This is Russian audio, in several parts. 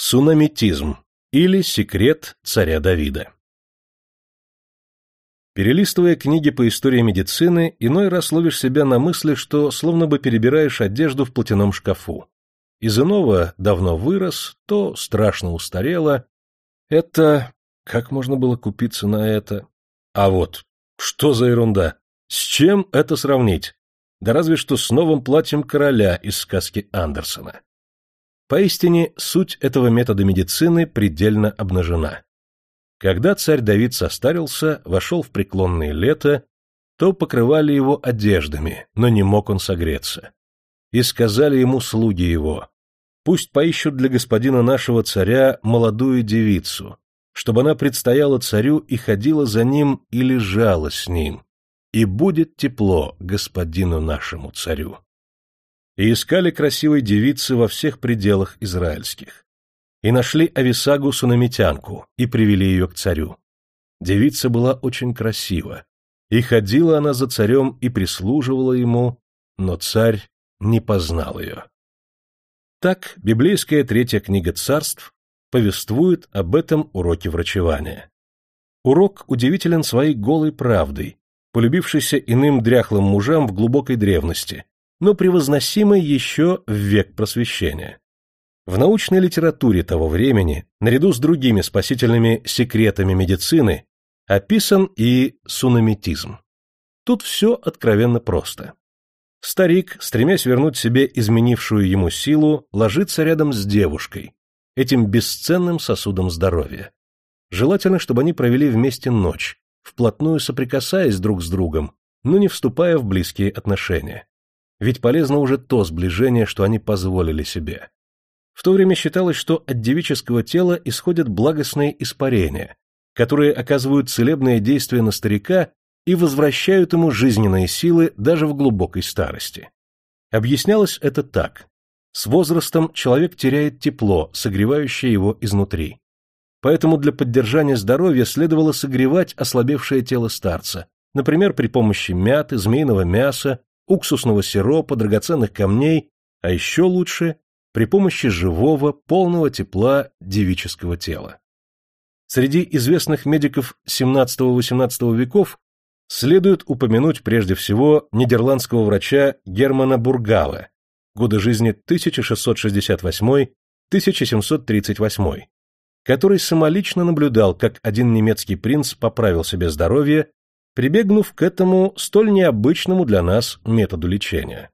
Сунамитизм или секрет царя Давида. Перелистывая книги по истории медицины, иной раз ловишь себя на мысли, что словно бы перебираешь одежду в платяном шкафу. Из иного давно вырос, то страшно устарело. Это... Как можно было купиться на это? А вот, что за ерунда? С чем это сравнить? Да разве что с новым платьем короля из сказки Андерсона. Поистине, суть этого метода медицины предельно обнажена. Когда царь Давид состарился, вошел в преклонные лета, то покрывали его одеждами, но не мог он согреться. И сказали ему слуги его, пусть поищут для господина нашего царя молодую девицу, чтобы она предстояла царю и ходила за ним и лежала с ним, и будет тепло господину нашему царю и искали красивой девицы во всех пределах израильских. И нашли Ависагу Сунамитянку и привели ее к царю. Девица была очень красива, и ходила она за царем и прислуживала ему, но царь не познал ее. Так библейская третья книга царств повествует об этом уроке врачевания. Урок удивителен своей голой правдой, полюбившейся иным дряхлым мужам в глубокой древности, но превозносимый еще в век просвещения. В научной литературе того времени, наряду с другими спасительными секретами медицины, описан и сунамитизм. Тут все откровенно просто. Старик, стремясь вернуть себе изменившую ему силу, ложится рядом с девушкой, этим бесценным сосудом здоровья. Желательно, чтобы они провели вместе ночь, вплотную соприкасаясь друг с другом, но не вступая в близкие отношения ведь полезно уже то сближение, что они позволили себе. В то время считалось, что от девического тела исходят благостные испарения, которые оказывают целебное действие на старика и возвращают ему жизненные силы даже в глубокой старости. Объяснялось это так. С возрастом человек теряет тепло, согревающее его изнутри. Поэтому для поддержания здоровья следовало согревать ослабевшее тело старца, например, при помощи мяты, змеиного мяса уксусного сиропа, драгоценных камней, а еще лучше при помощи живого, полного тепла девического тела. Среди известных медиков XVII-XVIII веков следует упомянуть прежде всего нидерландского врача Германа Бургала, годы жизни 1668-1738, который самолично наблюдал, как один немецкий принц поправил себе здоровье прибегнув к этому столь необычному для нас методу лечения.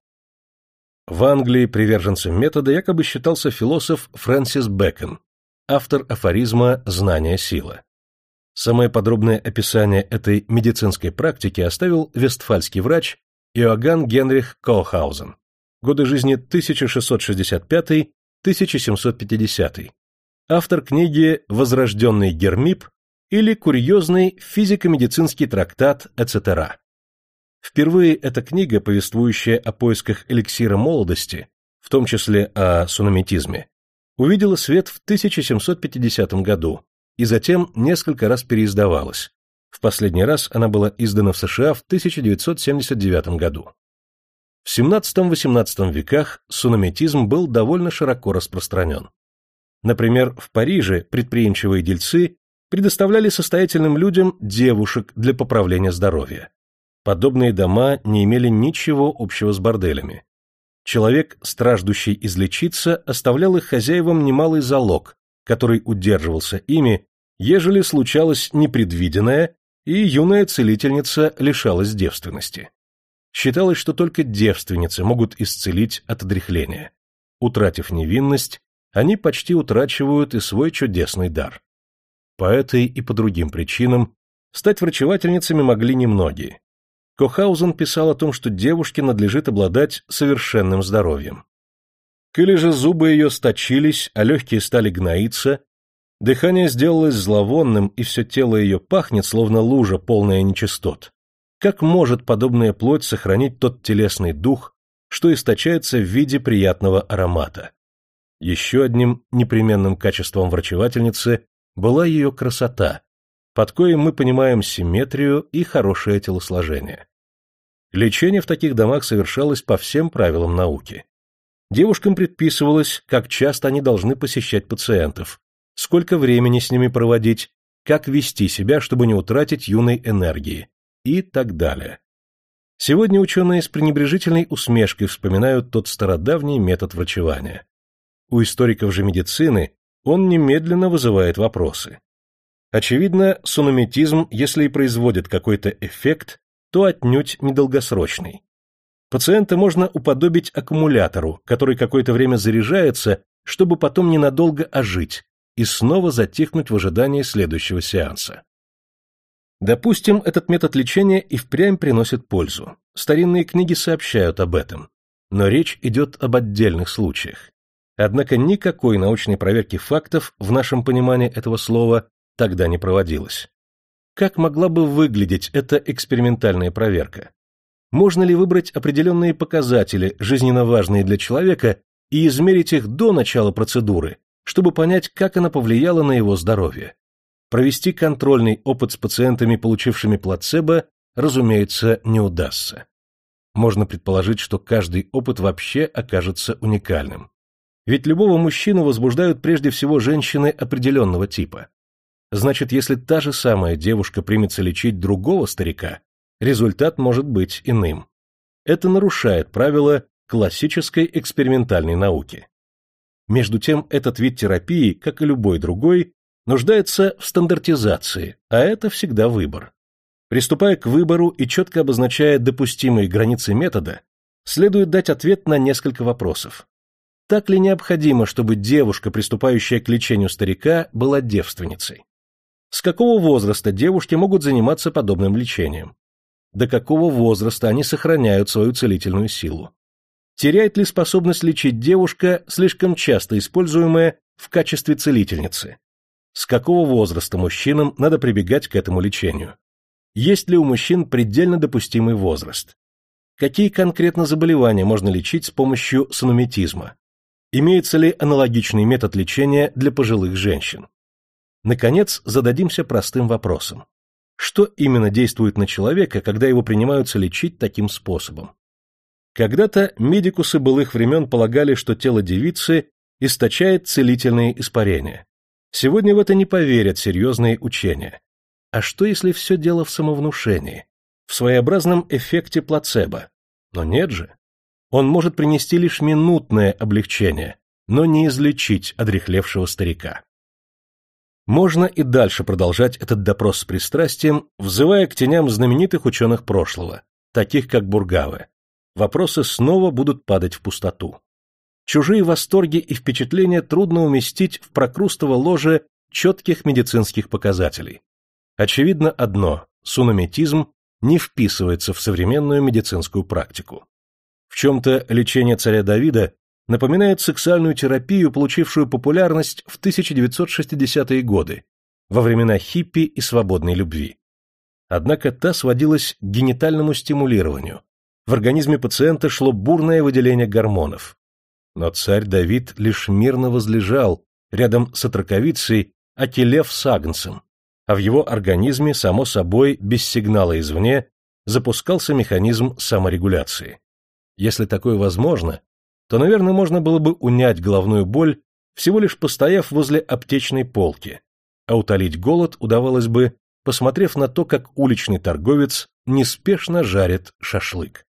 В Англии приверженцем метода якобы считался философ Фрэнсис Бэкон, автор афоризма «Знание – сила». Самое подробное описание этой медицинской практики оставил вестфальский врач Иоганн Генрих Коухаузен, годы жизни 1665-1750, автор книги «Возрожденный Гермип или курьезный физико-медицинский трактат etc. Впервые эта книга, повествующая о поисках эликсира молодости, в том числе о сунамитизме, увидела свет в 1750 году и затем несколько раз переиздавалась. В последний раз она была издана в США в 1979 году. В XVII-XVIII веках сунамитизм был довольно широко распространен. Например, в Париже предприимчивые дельцы предоставляли состоятельным людям девушек для поправления здоровья. Подобные дома не имели ничего общего с борделями. Человек, страждущий излечиться, оставлял их хозяевам немалый залог, который удерживался ими, ежели случалось непредвиденное, и юная целительница лишалась девственности. Считалось, что только девственницы могут исцелить от одряхления. Утратив невинность, они почти утрачивают и свой чудесный дар. По этой и по другим причинам стать врачевательницами могли немногие. Кохаузен писал о том, что девушке надлежит обладать совершенным здоровьем. Коли же зубы ее сточились, а легкие стали гноиться, дыхание сделалось зловонным, и все тело ее пахнет, словно лужа, полная нечистот. Как может подобная плоть сохранить тот телесный дух, что источается в виде приятного аромата? Еще одним непременным качеством врачевательницы была ее красота, под коем мы понимаем симметрию и хорошее телосложение. Лечение в таких домах совершалось по всем правилам науки. Девушкам предписывалось, как часто они должны посещать пациентов, сколько времени с ними проводить, как вести себя, чтобы не утратить юной энергии и так далее. Сегодня ученые с пренебрежительной усмешкой вспоминают тот стародавний метод врачевания. У историков же медицины он немедленно вызывает вопросы. Очевидно, сонометизм, если и производит какой-то эффект, то отнюдь недолгосрочный. Пациента можно уподобить аккумулятору, который какое-то время заряжается, чтобы потом ненадолго ожить и снова затихнуть в ожидании следующего сеанса. Допустим, этот метод лечения и впрямь приносит пользу. Старинные книги сообщают об этом. Но речь идет об отдельных случаях. Однако никакой научной проверки фактов в нашем понимании этого слова тогда не проводилось. Как могла бы выглядеть эта экспериментальная проверка? Можно ли выбрать определенные показатели, жизненно важные для человека, и измерить их до начала процедуры, чтобы понять, как она повлияла на его здоровье? Провести контрольный опыт с пациентами, получившими плацебо, разумеется, не удастся. Можно предположить, что каждый опыт вообще окажется уникальным. Ведь любого мужчину возбуждают прежде всего женщины определенного типа. Значит, если та же самая девушка примется лечить другого старика, результат может быть иным. Это нарушает правила классической экспериментальной науки. Между тем, этот вид терапии, как и любой другой, нуждается в стандартизации, а это всегда выбор. Приступая к выбору и четко обозначая допустимые границы метода, следует дать ответ на несколько вопросов. Так ли необходимо, чтобы девушка, приступающая к лечению старика, была девственницей? С какого возраста девушки могут заниматься подобным лечением? До какого возраста они сохраняют свою целительную силу? Теряет ли способность лечить девушка, слишком часто используемая в качестве целительницы? С какого возраста мужчинам надо прибегать к этому лечению? Есть ли у мужчин предельно допустимый возраст? Какие конкретно заболевания можно лечить с помощью сануметизма? Имеется ли аналогичный метод лечения для пожилых женщин? Наконец, зададимся простым вопросом. Что именно действует на человека, когда его принимаются лечить таким способом? Когда-то медикусы былых времен полагали, что тело девицы источает целительные испарения. Сегодня в это не поверят серьезные учения. А что, если все дело в самовнушении, в своеобразном эффекте плацебо? Но нет же. Он может принести лишь минутное облегчение, но не излечить одрехлевшего старика. Можно и дальше продолжать этот допрос с пристрастием, взывая к теням знаменитых ученых прошлого, таких как Бургаве. Вопросы снова будут падать в пустоту. Чужие восторги и впечатления трудно уместить в прокрустово ложе четких медицинских показателей. Очевидно одно – сунамитизм не вписывается в современную медицинскую практику. В чем-то лечение царя Давида напоминает сексуальную терапию, получившую популярность в 1960-е годы, во времена хиппи и свободной любви. Однако та сводилась к генитальному стимулированию. В организме пациента шло бурное выделение гормонов. Но царь Давид лишь мирно возлежал рядом с отраковицей Акилев с Агнцем, а в его организме, само собой, без сигнала извне, запускался механизм саморегуляции. Если такое возможно, то, наверное, можно было бы унять головную боль, всего лишь постояв возле аптечной полки, а утолить голод удавалось бы, посмотрев на то, как уличный торговец неспешно жарит шашлык.